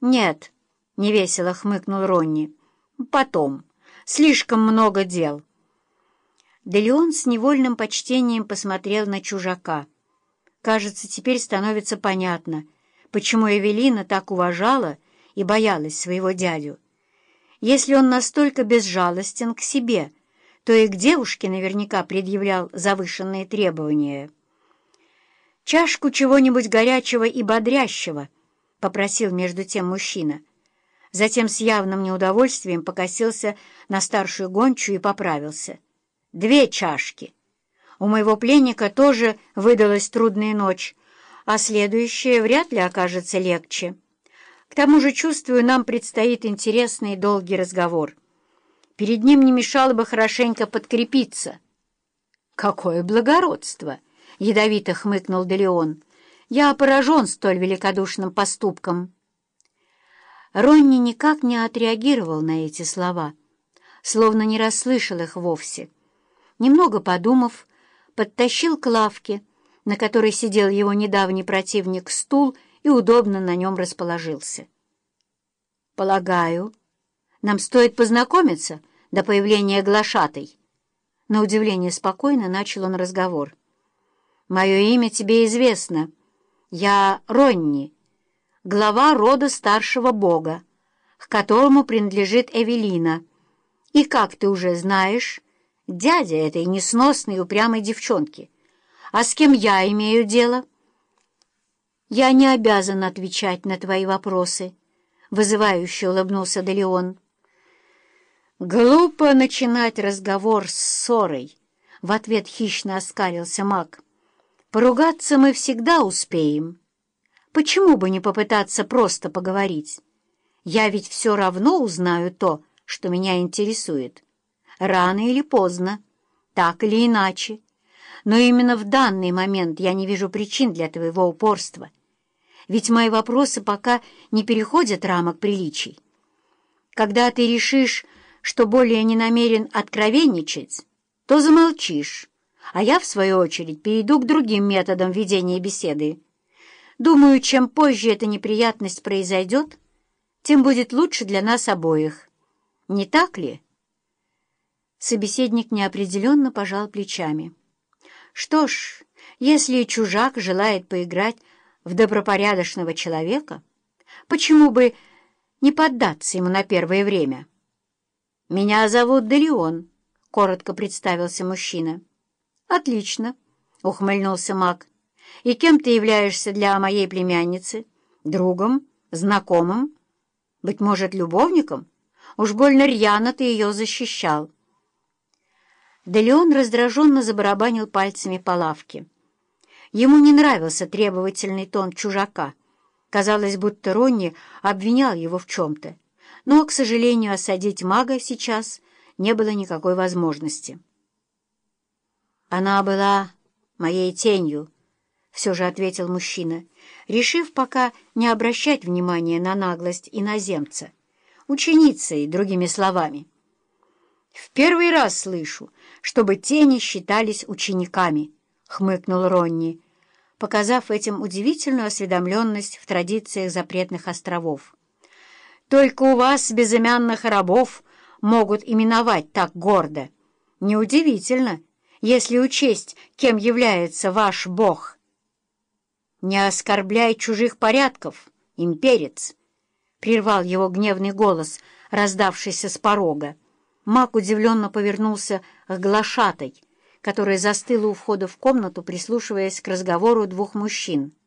«Нет», — невесело хмыкнул Ронни. «Потом. Слишком много дел». Делеон с невольным почтением посмотрел на чужака. Кажется, теперь становится понятно, почему Эвелина так уважала и боялась своего дядю. Если он настолько безжалостен к себе, то и к девушке наверняка предъявлял завышенные требования. «Чашку чего-нибудь горячего и бодрящего», — попросил между тем мужчина. Затем с явным неудовольствием покосился на старшую гончую и поправился. «Две чашки. У моего пленника тоже выдалась трудная ночь, а следующая вряд ли окажется легче. К тому же, чувствую, нам предстоит интересный и долгий разговор. Перед ним не мешало бы хорошенько подкрепиться». «Какое благородство!» — ядовито хмыкнул Делеон. «Я поражен столь великодушным поступком». Ронни никак не отреагировал на эти слова, словно не расслышал их вовсе. Немного подумав, подтащил к лавке, на которой сидел его недавний противник, стул и удобно на нем расположился. «Полагаю, нам стоит познакомиться до появления глашатой». На удивление спокойно начал он разговор. «Мое имя тебе известно. Я Ронни, глава рода старшего бога, к которому принадлежит Эвелина. И, как ты уже знаешь, дядя этой несносной упрямой девчонки. А с кем я имею дело?» «Я не обязан отвечать на твои вопросы», — вызывающе улыбнулся Делеон. «Глупо начинать разговор с ссорой», — в ответ хищно оскалился маг. Поругаться мы всегда успеем. Почему бы не попытаться просто поговорить? Я ведь все равно узнаю то, что меня интересует. Рано или поздно, так или иначе. Но именно в данный момент я не вижу причин для твоего упорства. Ведь мои вопросы пока не переходят рамок приличий. Когда ты решишь, что более не намерен откровенничать, то замолчишь а я, в свою очередь, перейду к другим методам ведения беседы. Думаю, чем позже эта неприятность произойдет, тем будет лучше для нас обоих. Не так ли?» Собеседник неопределенно пожал плечами. «Что ж, если чужак желает поиграть в добропорядочного человека, почему бы не поддаться ему на первое время?» «Меня зовут Делеон», — коротко представился мужчина. «Отлично», — ухмыльнулся маг. «И кем ты являешься для моей племянницы? Другом? Знакомым? Быть может, любовником? Уж больно рьяно ты ее защищал». Делеон раздраженно забарабанил пальцами по лавке. Ему не нравился требовательный тон чужака. Казалось, будто Ронни обвинял его в чем-то. Но, к сожалению, осадить мага сейчас не было никакой возможности. «Она была моей тенью», — все же ответил мужчина, решив пока не обращать внимания на наглость иноземца, ученицей, другими словами. «В первый раз слышу, чтобы тени считались учениками», — хмыкнул Ронни, показав этим удивительную осведомленность в традициях запретных островов. «Только у вас, безымянных рабов, могут именовать так гордо. Неудивительно» если учесть, кем является ваш бог. «Не оскорбляй чужих порядков, имперец!» — прервал его гневный голос, раздавшийся с порога. Маг удивленно повернулся к глашатой, которая застыла у входа в комнату, прислушиваясь к разговору двух мужчин —